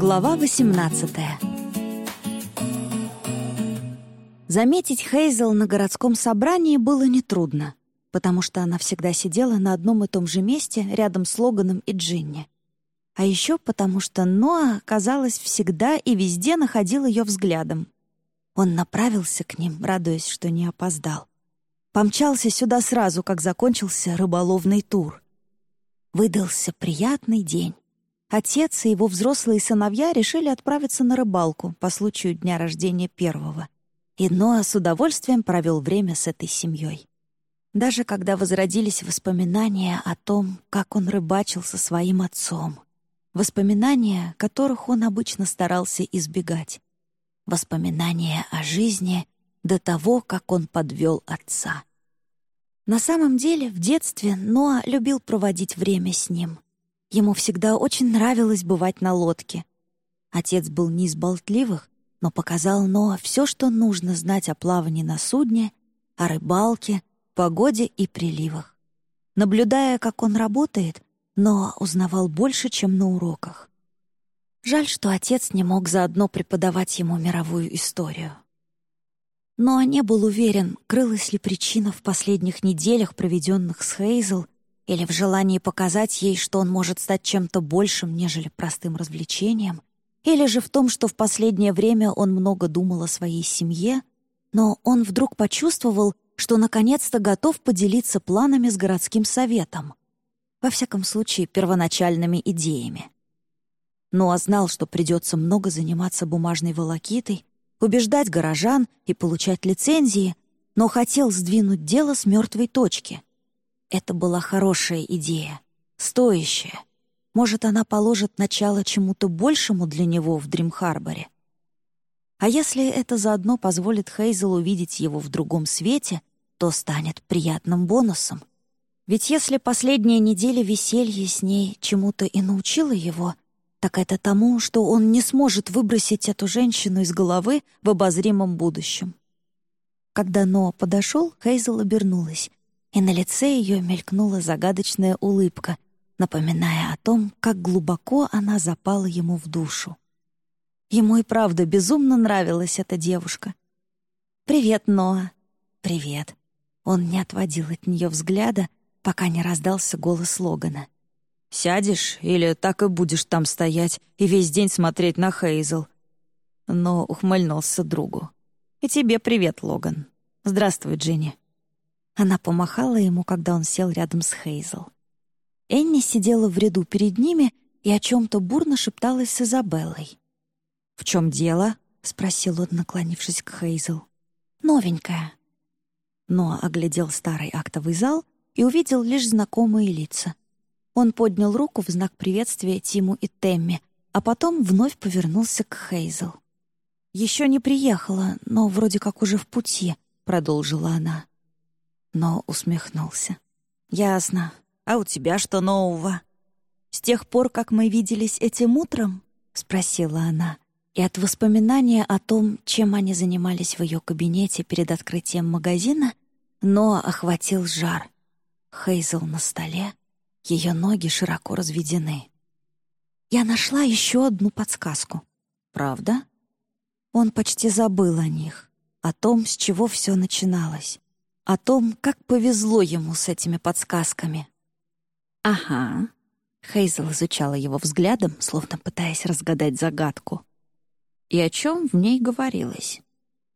Глава 18 Заметить Хейзел на городском собрании было нетрудно, потому что она всегда сидела на одном и том же месте рядом с Логаном и Джинни. А еще потому что Ноа, казалось, всегда и везде находил ее взглядом. Он направился к ним, радуясь, что не опоздал. Помчался сюда сразу, как закончился рыболовный тур. Выдался приятный день. Отец и его взрослые сыновья решили отправиться на рыбалку по случаю дня рождения первого. И Ноа с удовольствием провел время с этой семьей. Даже когда возродились воспоминания о том, как он рыбачил со своим отцом. Воспоминания, которых он обычно старался избегать. Воспоминания о жизни до того, как он подвел отца. На самом деле, в детстве Ноа любил проводить время с ним — Ему всегда очень нравилось бывать на лодке. Отец был не из болтливых, но показал Ноа все, что нужно знать о плавании на судне, о рыбалке, погоде и приливах. Наблюдая, как он работает, Ноа узнавал больше, чем на уроках. Жаль, что отец не мог заодно преподавать ему мировую историю. Но не был уверен, крылась ли причина в последних неделях, проведенных с Хейзел, или в желании показать ей, что он может стать чем-то большим, нежели простым развлечением, или же в том, что в последнее время он много думал о своей семье, но он вдруг почувствовал, что наконец-то готов поделиться планами с городским советом. Во всяком случае, первоначальными идеями. Ноа знал, что придется много заниматься бумажной волокитой, убеждать горожан и получать лицензии, но хотел сдвинуть дело с мертвой точки — это была хорошая идея, стоящая. Может, она положит начало чему-то большему для него в Дрим-Харборе. А если это заодно позволит Хейзел увидеть его в другом свете, то станет приятным бонусом. Ведь если последние недели веселья с ней чему-то и научила его, так это тому, что он не сможет выбросить эту женщину из головы в обозримом будущем. Когда Ноа подошел, Хейзел обернулась и на лице ее мелькнула загадочная улыбка, напоминая о том, как глубоко она запала ему в душу. Ему и правда безумно нравилась эта девушка. «Привет, Ноа!» «Привет!» Он не отводил от нее взгляда, пока не раздался голос Логана. «Сядешь или так и будешь там стоять и весь день смотреть на Хейзел?» Но ухмыльнулся другу. «И тебе привет, Логан. Здравствуй, Джинни». Она помахала ему, когда он сел рядом с Хейзел. Энни сидела в ряду перед ними и о чем-то бурно шепталась с Изабеллой. «В чем дело?» — спросил он, наклонившись к Хейзел. «Новенькая». Но оглядел старый актовый зал и увидел лишь знакомые лица. Он поднял руку в знак приветствия Тиму и Темми, а потом вновь повернулся к Хейзел. «Еще не приехала, но вроде как уже в пути», — продолжила она но усмехнулся. «Ясно. А у тебя что нового?» «С тех пор, как мы виделись этим утром?» — спросила она. И от воспоминания о том, чем они занимались в ее кабинете перед открытием магазина, но охватил жар. Хейзел на столе, ее ноги широко разведены. Я нашла еще одну подсказку. Правда? Он почти забыл о них, о том, с чего все начиналось о том, как повезло ему с этими подсказками. «Ага», — Хейзел изучала его взглядом, словно пытаясь разгадать загадку. «И о чем в ней говорилось?»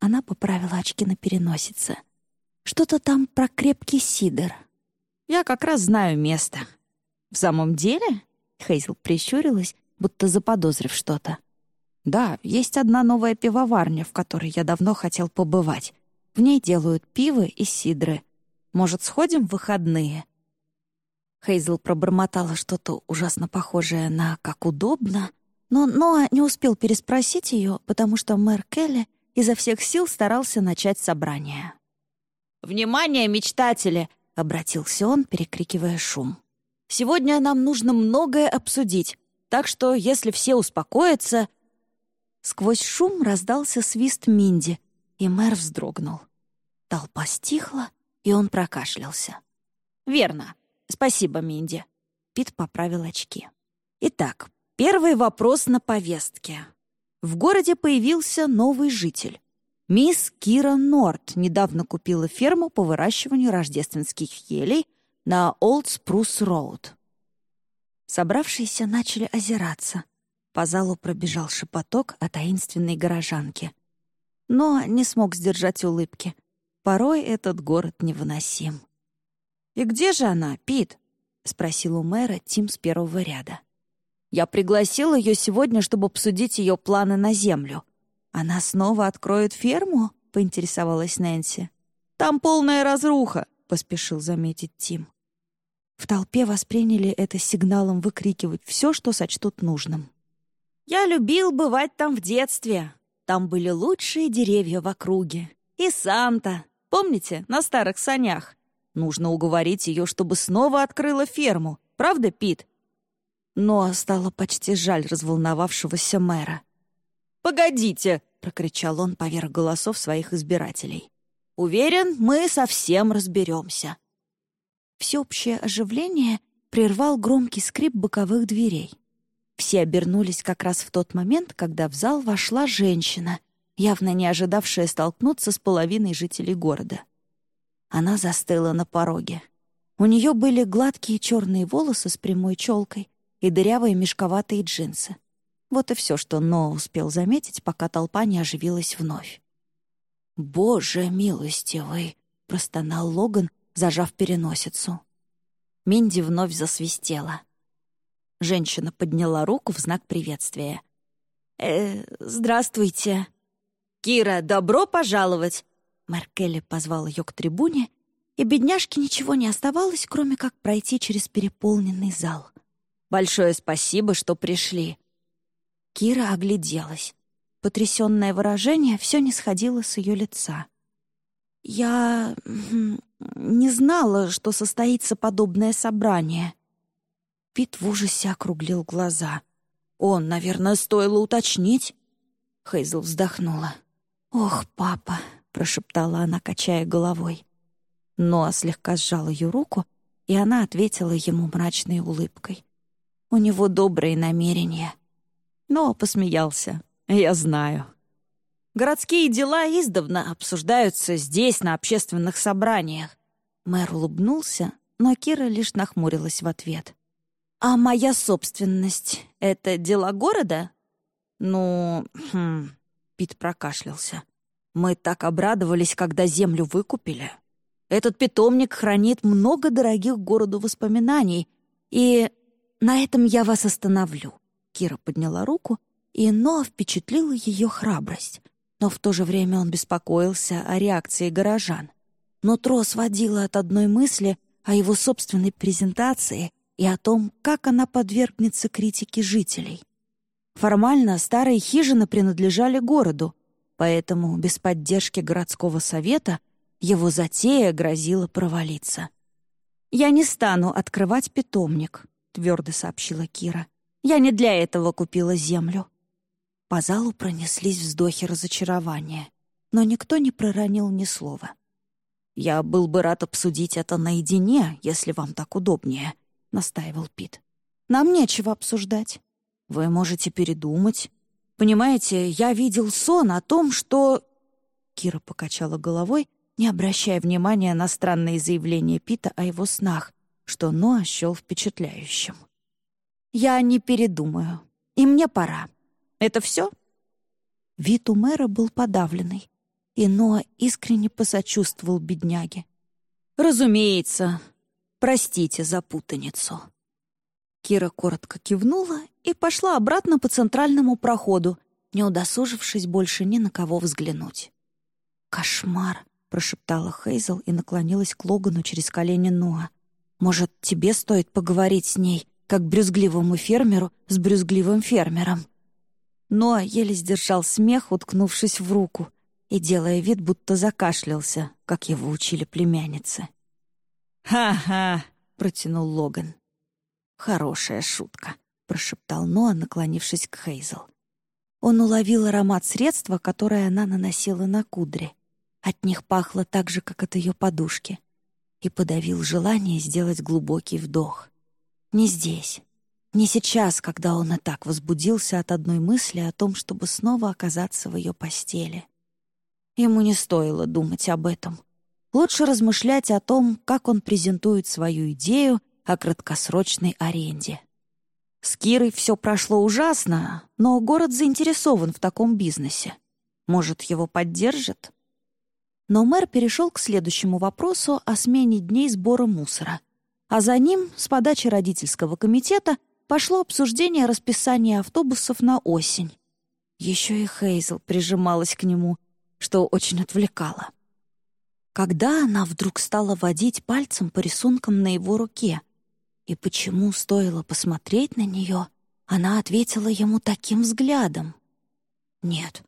Она поправила очки на переносице. «Что-то там про крепкий сидр. Я как раз знаю место». «В самом деле?» — Хейзел прищурилась, будто заподозрив что-то. «Да, есть одна новая пивоварня, в которой я давно хотел побывать. В ней делают пиво и сидры. Может, сходим в выходные?» Хейзел пробормотала что-то ужасно похожее на «как удобно», но Ноа не успел переспросить ее, потому что мэр Келли изо всех сил старался начать собрание. «Внимание, мечтатели!» — обратился он, перекрикивая шум. «Сегодня нам нужно многое обсудить, так что, если все успокоятся...» Сквозь шум раздался свист Минди, и мэр вздрогнул. Толпа стихла, и он прокашлялся. «Верно. Спасибо, Минди». Пит поправил очки. «Итак, Первый вопрос на повестке. В городе появился новый житель. Мисс Кира Норт недавно купила ферму по выращиванию рождественских елей на Олд Спрус Роуд. Собравшиеся начали озираться. По залу пробежал шепоток о таинственной горожанке. Но не смог сдержать улыбки. Порой этот город невыносим. «И где же она, Пит?» — спросил у мэра Тим с первого ряда. «Я пригласил ее сегодня, чтобы обсудить ее планы на землю. Она снова откроет ферму?» — поинтересовалась Нэнси. «Там полная разруха», — поспешил заметить Тим. В толпе восприняли это сигналом выкрикивать все, что сочтут нужным. «Я любил бывать там в детстве. Там были лучшие деревья в округе. И Санта. Помните, на старых санях? Нужно уговорить ее, чтобы снова открыла ферму. Правда, Пит?» Но стало почти жаль разволновавшегося мэра. «Погодите!» — прокричал он поверх голосов своих избирателей. «Уверен, мы совсем разберемся». Всеобщее оживление прервал громкий скрип боковых дверей. Все обернулись как раз в тот момент, когда в зал вошла женщина, явно не ожидавшая столкнуться с половиной жителей города. Она застыла на пороге. У нее были гладкие черные волосы с прямой челкой и дырявые мешковатые джинсы. Вот и все, что Но успел заметить, пока толпа не оживилась вновь. «Боже милостивый!» — простонал Логан, зажав переносицу. Минди вновь засвистела. Женщина подняла руку в знак приветствия. «Э, здравствуйте». «Кира, добро пожаловать!» Мэр Келли позвал ее к трибуне, и бедняжке ничего не оставалось, кроме как пройти через переполненный зал. «Большое спасибо, что пришли». Кира огляделась. Потрясенное выражение все не сходило с ее лица. «Я не знала, что состоится подобное собрание». Пит в ужасе округлил глаза. «Он, наверное, стоило уточнить». Хейзл вздохнула. «Ох, папа», — прошептала она, качая головой. Ноа слегка сжал ее руку, и она ответила ему мрачной улыбкой. «У него добрые намерения». Ноа посмеялся. «Я знаю». Городские дела издавна обсуждаются здесь, на общественных собраниях». Мэр улыбнулся, но Кира лишь нахмурилась в ответ. «А моя собственность — это дела города?» «Ну, хм...» — Пит прокашлялся. «Мы так обрадовались, когда землю выкупили. Этот питомник хранит много дорогих городу воспоминаний, и на этом я вас остановлю». Кира подняла руку, и Ноа впечатлила ее храбрость — но в то же время он беспокоился о реакции горожан. Нутро сводило от одной мысли о его собственной презентации и о том, как она подвергнется критике жителей. Формально старые хижины принадлежали городу, поэтому без поддержки городского совета его затея грозила провалиться. «Я не стану открывать питомник», — твердо сообщила Кира. «Я не для этого купила землю». По залу пронеслись вздохи разочарования, но никто не проронил ни слова. «Я был бы рад обсудить это наедине, если вам так удобнее», — настаивал Пит. «Нам нечего обсуждать. Вы можете передумать. Понимаете, я видел сон о том, что...» Кира покачала головой, не обращая внимания на странные заявления Пита о его снах, что Ноа счел впечатляющим. «Я не передумаю, и мне пора. Это все?» Вид у мэра был подавленный, и Ноа искренне посочувствовал бедняге. «Разумеется. Простите за путаницу». Кира коротко кивнула и пошла обратно по центральному проходу, не удосужившись больше ни на кого взглянуть. «Кошмар!» — прошептала Хейзел и наклонилась к Логану через колени Ноа. «Может, тебе стоит поговорить с ней, как брюзгливому фермеру с брюзгливым фермером?» но еле сдержал смех, уткнувшись в руку и делая вид, будто закашлялся, как его учили племянницы. «Ха-ха!» — протянул Логан. «Хорошая шутка», — прошептал Ноа, наклонившись к Хейзел. Он уловил аромат средства, которое она наносила на кудри. От них пахло так же, как от ее подушки. И подавил желание сделать глубокий вдох. Не здесь. Не сейчас, когда он и так возбудился от одной мысли о том, чтобы снова оказаться в ее постели. Ему не стоило думать об этом. Лучше размышлять о том, как он презентует свою идею о краткосрочной аренде. С Кирой все прошло ужасно, но город заинтересован в таком бизнесе. Может, его поддержат? Но мэр перешел к следующему вопросу о смене дней сбора мусора. А за ним, с подачи родительского комитета, пошло обсуждение расписания автобусов на осень. Еще и Хейзел прижималась к нему, что очень отвлекало. Когда она вдруг стала водить пальцем по рисункам на его руке, и почему стоило посмотреть на нее, она ответила ему таким взглядом. «Нет,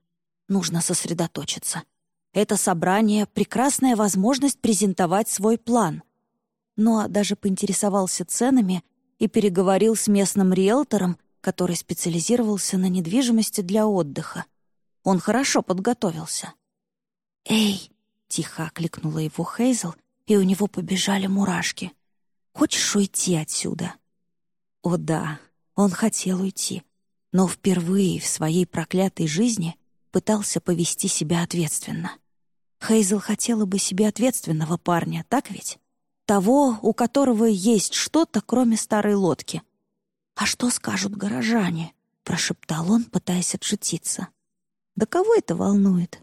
нужно сосредоточиться. Это собрание — прекрасная возможность презентовать свой план». Ноа даже поинтересовался ценами и переговорил с местным риэлтором, который специализировался на недвижимости для отдыха. Он хорошо подготовился. «Эй!» — тихо окликнула его Хейзел, и у него побежали мурашки. Хочешь уйти отсюда?» О да, он хотел уйти, но впервые в своей проклятой жизни пытался повести себя ответственно. Хейзел хотела бы себе ответственного парня, так ведь? Того, у которого есть что-то, кроме старой лодки. «А что скажут горожане?» — прошептал он, пытаясь отшутиться. «Да кого это волнует?»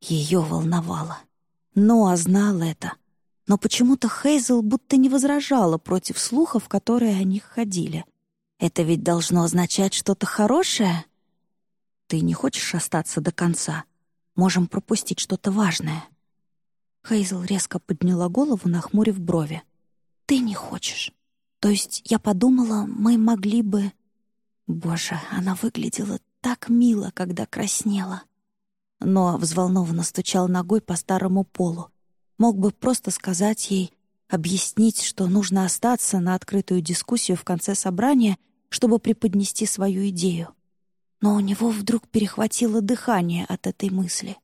Ее волновало. Ноа знал это — но почему-то Хейзел будто не возражала против слухов, которые о них ходили. Это ведь должно означать что-то хорошее? Ты не хочешь остаться до конца? Можем пропустить что-то важное. Хейзел резко подняла голову, нахмурив брови. Ты не хочешь. То есть я подумала, мы могли бы... Боже, она выглядела так мило, когда краснела. Но взволнованно стучал ногой по старому полу, Мог бы просто сказать ей, объяснить, что нужно остаться на открытую дискуссию в конце собрания, чтобы преподнести свою идею. Но у него вдруг перехватило дыхание от этой мысли.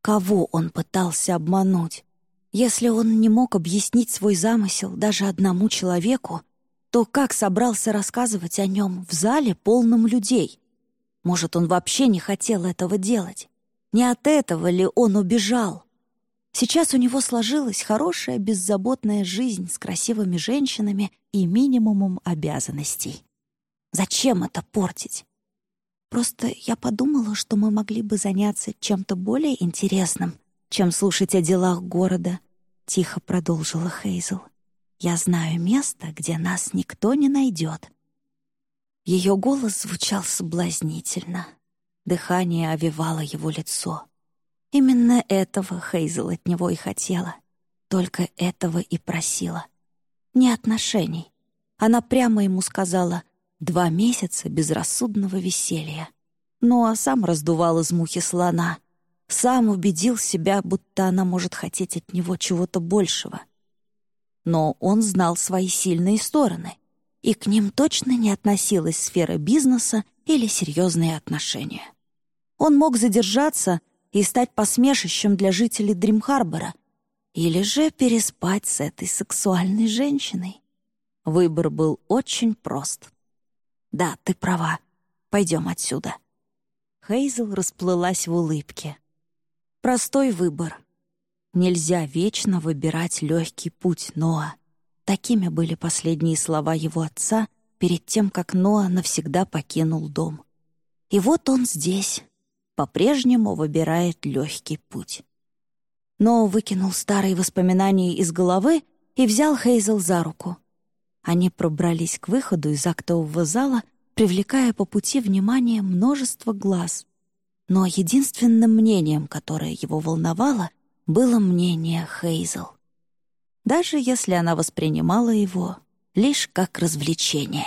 Кого он пытался обмануть? Если он не мог объяснить свой замысел даже одному человеку, то как собрался рассказывать о нем в зале, полном людей? Может, он вообще не хотел этого делать? Не от этого ли он убежал? Сейчас у него сложилась хорошая, беззаботная жизнь с красивыми женщинами и минимумом обязанностей. Зачем это портить? Просто я подумала, что мы могли бы заняться чем-то более интересным, чем слушать о делах города, — тихо продолжила Хейзел. «Я знаю место, где нас никто не найдет». Ее голос звучал соблазнительно. Дыхание овивало его лицо. Именно этого Хейзел от него и хотела. Только этого и просила. Не отношений. Она прямо ему сказала «два месяца безрассудного веселья». Ну а сам раздувал из мухи слона. Сам убедил себя, будто она может хотеть от него чего-то большего. Но он знал свои сильные стороны, и к ним точно не относилась сфера бизнеса или серьезные отношения. Он мог задержаться — и стать посмешищем для жителей Дримхарбора, или же переспать с этой сексуальной женщиной. Выбор был очень прост. «Да, ты права. Пойдем отсюда». Хейзел расплылась в улыбке. «Простой выбор. Нельзя вечно выбирать легкий путь Ноа». Такими были последние слова его отца перед тем, как Ноа навсегда покинул дом. И вот он здесь, по-прежнему выбирает легкий путь. Но выкинул старые воспоминания из головы и взял Хейзел за руку. Они пробрались к выходу из актового зала, привлекая по пути внимание множество глаз. Но единственным мнением, которое его волновало, было мнение Хейзел. Даже если она воспринимала его лишь как развлечение.